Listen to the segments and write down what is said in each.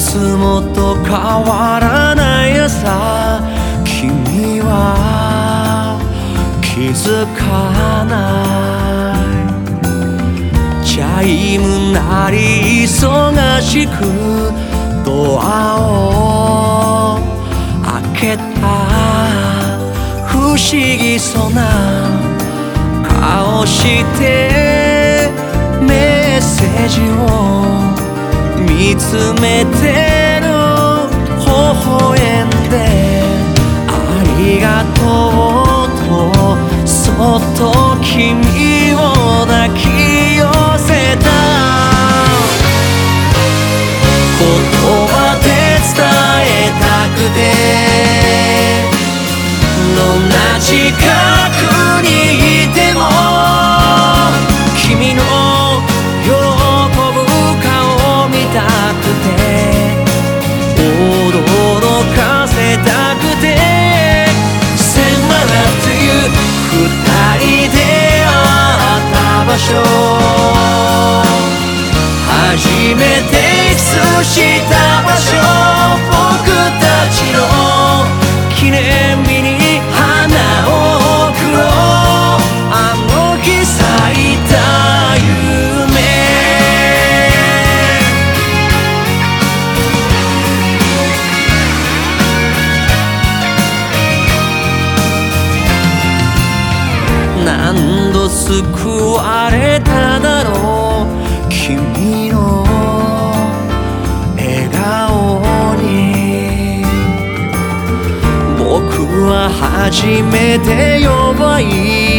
つもと変わらない朝君は気づかないチャイム鳴り忙しくドアを開けた。不思議そうな顔してメッセージを。見つめてる微笑んでありがとう。した場所僕たちの記念日に花を贈ろうあの日咲いた夢。何度救われただ初めて弱い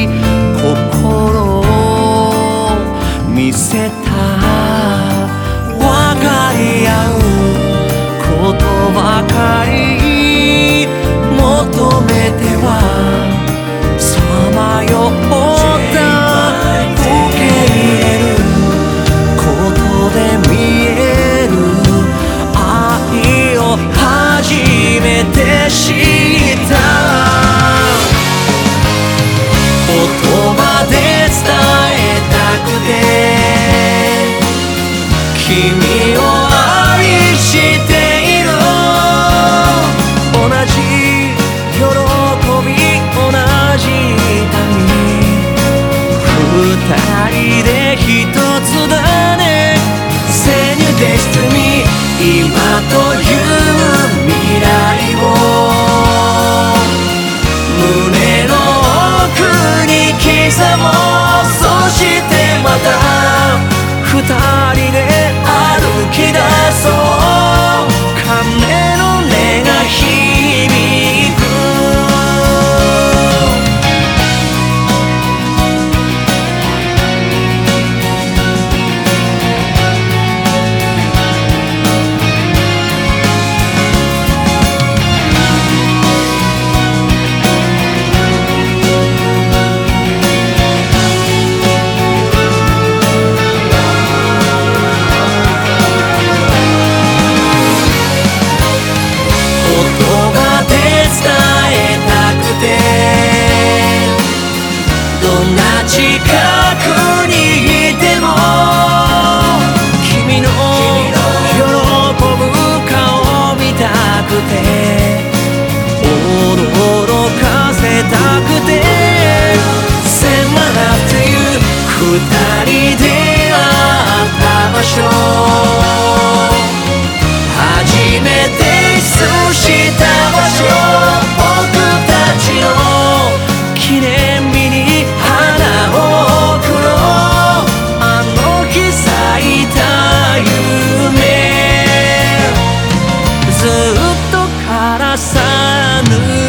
近くにいても君の喜ぶ顔見たくて驚かせたくて迫らっていう二人で会った場所。初めてキスしたずっとからさぬ